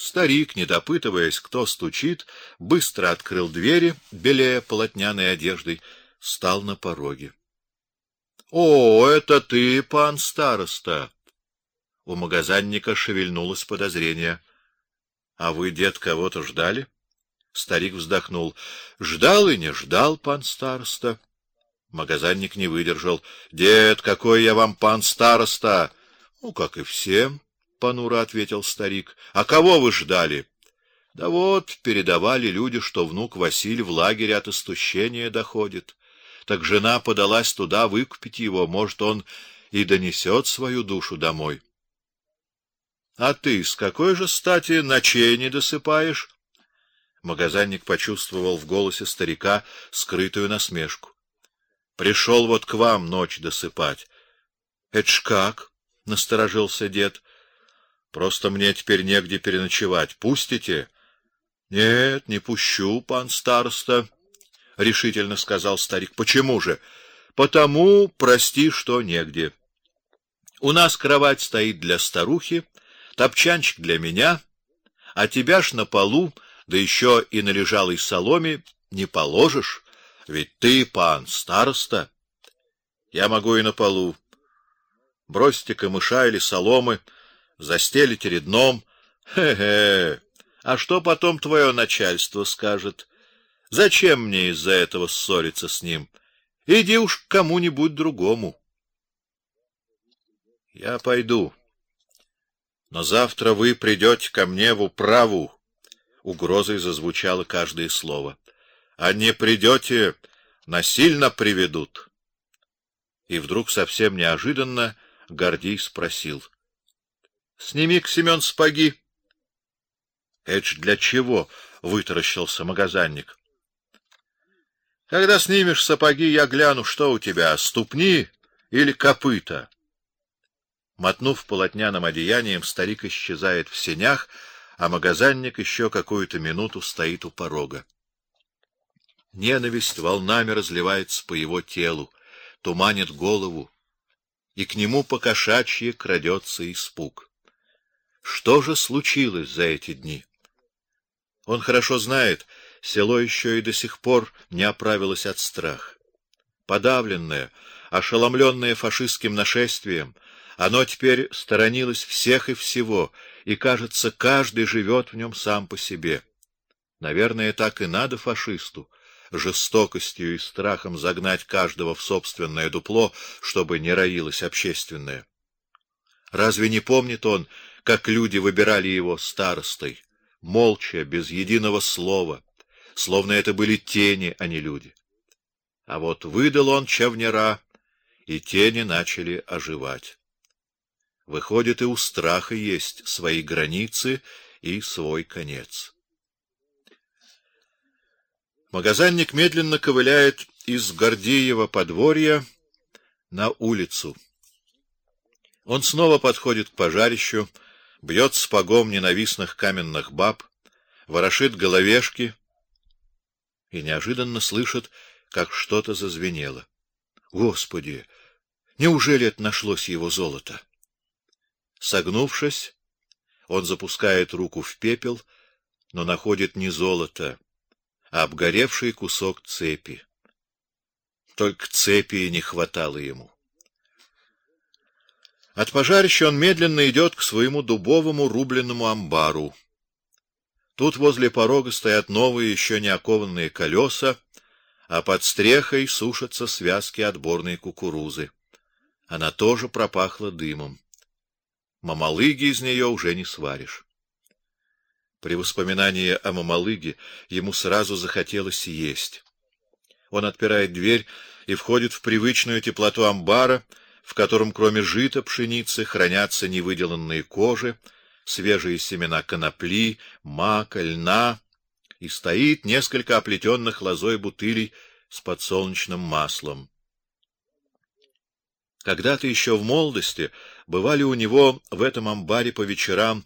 Старик, не допытываясь, кто стучит, быстро открыл двери, белея полотняной одеждой, стал на пороге. О, это ты, пан староста. У магазинника шевельнулось подозрение. А вы, дед, кого-то ждали? Старик вздохнул. Ждал и не ждал, пан староста. Магазинник не выдержал. Дед, какой я вам пан староста? Ну, как и всем, понуро ответил старик. А кого вы ждали? Да вот, передавали люди, что внук Василий в лагере от истощения доходит. Так жена подалась туда выкупить его, может, он и донесет свою душу домой. А ты с какой же стати ночей не досыпаешь? Магазинник почувствовал в голосе старика скрытую насмешку. Пришел вот к вам ночь досыпать. Это ж как? насторожился дед. Просто мне теперь негде переночевать. Пустите? Нет, не пущу, пан староста, решительно сказал старик. Почему же? Потому, прости, что негде. У нас кровать стоит для старухи, топчанчик для меня, а тебя ж на полу, да еще и на лежалой соломе не положишь, ведь ты пан староста. Я могу и на полу. Бросьте камыша или соломы, застелите редном. Хе-хе. А что потом твое начальство скажет? Зачем мне из-за этого ссориться с ним? Иди уж к кому-нибудь другому. Я пойду. Но завтра вы придете ко мне в управу. Угрозой зазвучало каждое слово. А не придете, насильно приведут. И вдруг совсем неожиданно Гордей спросил: "Сними к Семен спаги". "Это для чего?" вытаращился магазинник. "Когда снимешь сапоги, я гляну, что у тебя: ступни или копыта". Мотнув полотняным одеянием, старик исчезает в сенях, а магазинник еще какую-то минуту стоит у порога. Ненависть волнами разливается по его телу, туманит голову, и к нему по кошачьи крадется испуг. Что же случилось за эти дни? Он хорошо знает, село еще и до сих пор не оправилось от страха. Подавленное, ошеломленное фашистским нашествием, оно теперь сторонилось всех и всего, и, кажется, каждый живет в нем сам по себе. Наверное, так и надо фашисту, жестокостью и страхом загнать каждого в собственное дупло, чтобы не роилось общественное. Разве не помнит он, как люди выбирали его старостой, молча, без единого слова, словно это были тени, а не люди? А вот выдал он чавнера, и тени начали оживать. Выходит, и у страха есть свои границы и свой конец. Магазинник медленно ковыляет из Гордеева подворья на улицу. Он снова подходит к пожарищу, бьет спагом ненавистных каменных баб, ворошит головешки и неожиданно слышит, как что-то зазвенело. Господи, неужели это нашлось его золото? Согнувшись, он запускает руку в пепел, но находит не золото, а обгоревший кусок цепи. Только цепи не хватало ему. От пожарища он медленно идет к своему дубовому рубленному амбару. Тут возле порога стоят новые еще не окованные колеса, а под стрехой сушатся связки отборной кукурузы. Она тоже пропахла дымом мамалыги из нее уже не сваришь. При воспоминании о мамалыге ему сразу захотелось есть. Он отпирает дверь и входит в привычную теплоту амбара, в котором кроме жита, пшеницы хранятся невыделанные кожи, свежие семена конопли, мака, льна, и стоит несколько оплетенных лозой бутылей с подсолнечным маслом. Когда-то еще в молодости бывали у него в этом амбаре по вечерам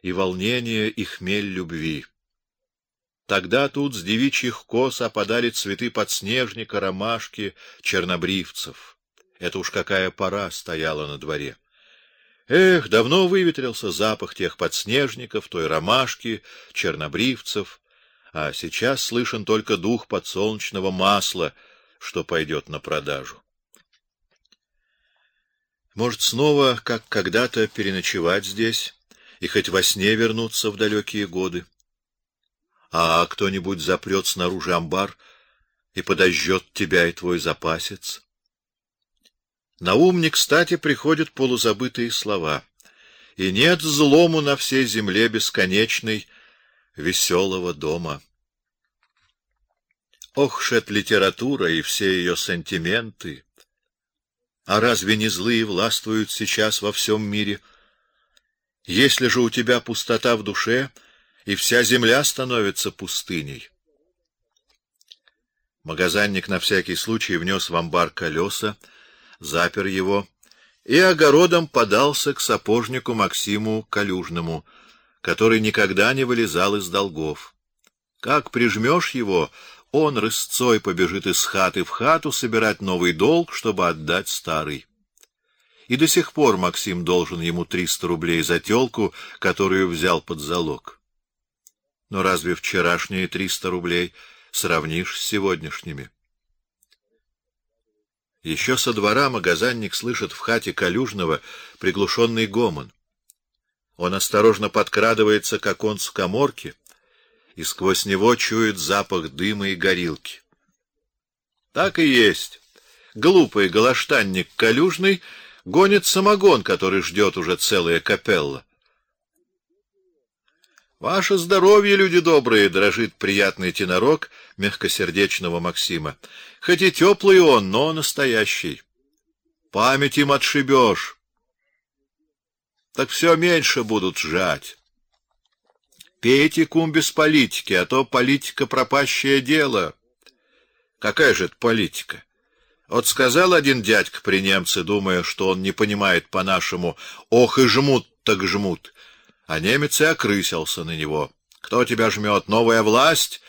и волнение, и хмель любви. Тогда тут с девичьих кос опадали цветы подснежника, ромашки, чернобривцев. Это уж какая пора стояла на дворе. Эх, давно выветрился запах тех подснежников, той ромашки, чернобривцев, а сейчас слышен только дух подсолнечного масла, что пойдет на продажу. Может, снова, как когда-то, переночевать здесь и хоть во сне вернуться в далекие годы. А кто-нибудь запрет снаружи амбар и подожжет тебя и твой запасец. На ум не кстати приходят полузабытые слова. И нет злому на всей земле бесконечной веселого дома. Ох, шет литература и все ее сантименты! А разве не злые властвуют сейчас во всем мире? Если же у тебя пустота в душе, и вся земля становится пустыней. Магазинник на всякий случай внес в амбар колеса, запер его и огородом подался к сапожнику Максиму Калюжному, который никогда не вылезал из долгов. Как прижмешь его, он рысцой побежит из хаты в хату собирать новый долг, чтобы отдать старый. И до сих пор Максим должен ему триста рублей за тёлку, которую взял под залог. Но разве вчерашние триста рублей сравнишь с сегодняшними? Еще со двора магазинник слышит в хате Калюжного приглушенный гомон. Он осторожно подкрадывается к оконцу каморки и сквозь него чует запах дыма и горилки. Так и есть. Глупый голоштанник Калюжный гонит самогон, который ждет уже целая капелла. Ваше здоровье, люди добрые, дрожит приятный тенорок мягкосердечного Максима. Хоть и теплый он, но настоящий. Память им отшибешь. Так все меньше будут жать. Пейте кум без политики, а то политика пропащее дело. Какая же это политика? Вот сказал один дядька при немце, думая, что он не понимает по-нашему: "Ох и жмут, так жмут". А немец и окрысился на него. Кто тебя жмет? Новая власть?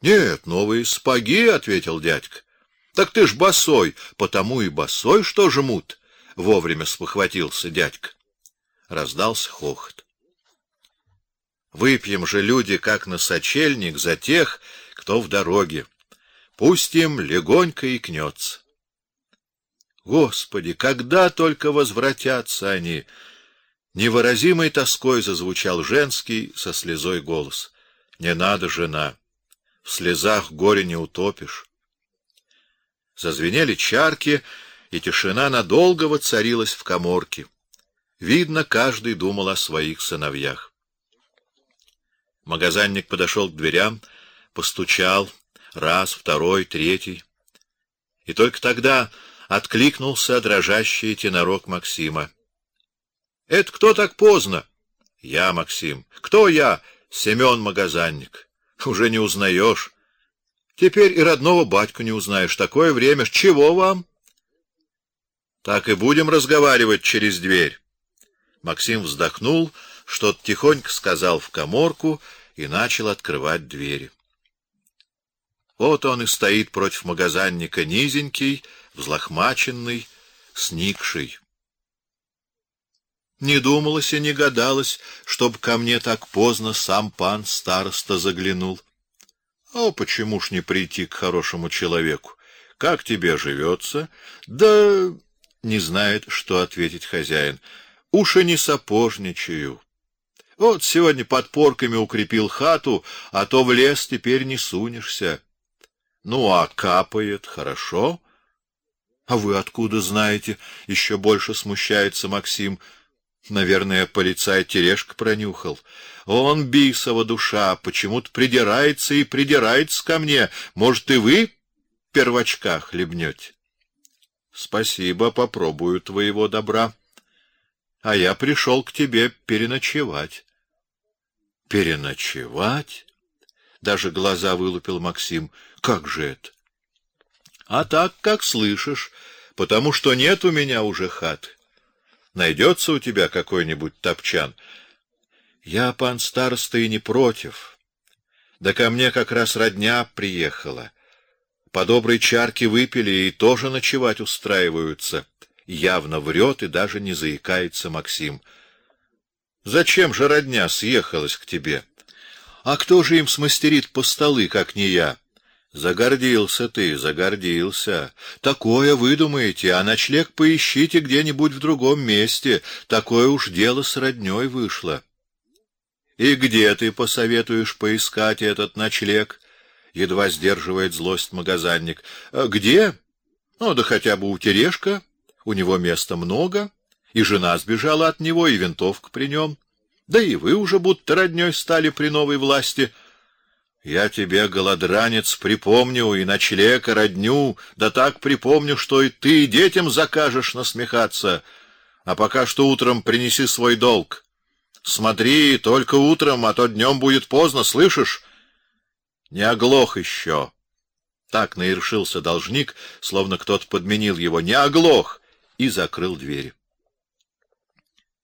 Нет, новые спаги, ответил дядька. Так ты ж босой, потому и босой, что жмут. Вовремя спохватился дядька. Раздался хохот. Выпьем же люди, как на сочельник, за тех, кто в дороге. Пусть им легонько и кнется. Господи, когда только возвратятся они! Невыразимой тоской зазвучал женский со слезой голос. Не надо, жена, в слезах горе не утопишь. Зазвенели чарки, и тишина надолго воцарилась в каморке. Видно, каждый думал о своих сыновьях. Магазинник подошел к дверям, постучал раз, второй, третий, и только тогда откликнулся дрожащий тенорок Максима. Это кто так поздно? Я, Максим. Кто я? Семен Магазанник. Уже не узнаешь. Теперь и родного батьку не узнаешь. Такое время. Чего вам? Так и будем разговаривать через дверь. Максим вздохнул, что-то тихонько сказал в каморку и начал открывать двери. Вот он и стоит против магазинника, низенький, взлохмаченный, сникший. Не думалось и не гадалось, чтоб ко мне так поздно сам пан староста заглянул. А почему ж не прийти к хорошему человеку? Как тебе живется? Да не знает, что ответить хозяин. Уж и не сапожничаю. Вот сегодня подпорками укрепил хату, а то в лес теперь не сунешься. Ну а капает хорошо. А вы откуда знаете? Еще больше смущается Максим. Наверное, полицай Терешка пронюхал. Он бисова душа, почему-то придирается и придирается ко мне. Может, и вы первочка хлебнете? Спасибо, попробую твоего добра. А я пришел к тебе переночевать. Переночевать? Даже глаза вылупил Максим. Как же это? А так, как слышишь, потому что нет у меня уже хаты. Найдется у тебя какой-нибудь топчан? Я, пан староста, и не против. Да ко мне как раз родня приехала. По доброй чарке выпили и тоже ночевать устраиваются. явно врет и даже не заикается Максим. Зачем же родня съехалась к тебе? А кто же им смастерит по столы, как не я? Загордился ты, загордился. Такое вы думаете, а ночлег поищите где-нибудь в другом месте. Такое уж дело с роднёй вышло. И где ты посоветуешь поискать этот ночлег? Едва сдерживает злость магазинник. «А где? Ну да хотя бы у Терешка. У него места много, и жена сбежала от него, и винтовка при нем. Да и вы уже будто роднёй стали при новой власти. Я тебе, голодранец, припомню и ночлег, и родню, да так припомню, что и ты детям закажешь насмехаться. А пока что утром принеси свой долг. Смотри, только утром, а то днем будет поздно, слышишь? Не оглох еще. Так наиршился должник, словно кто-то подменил его. Не оглох и закрыл двери.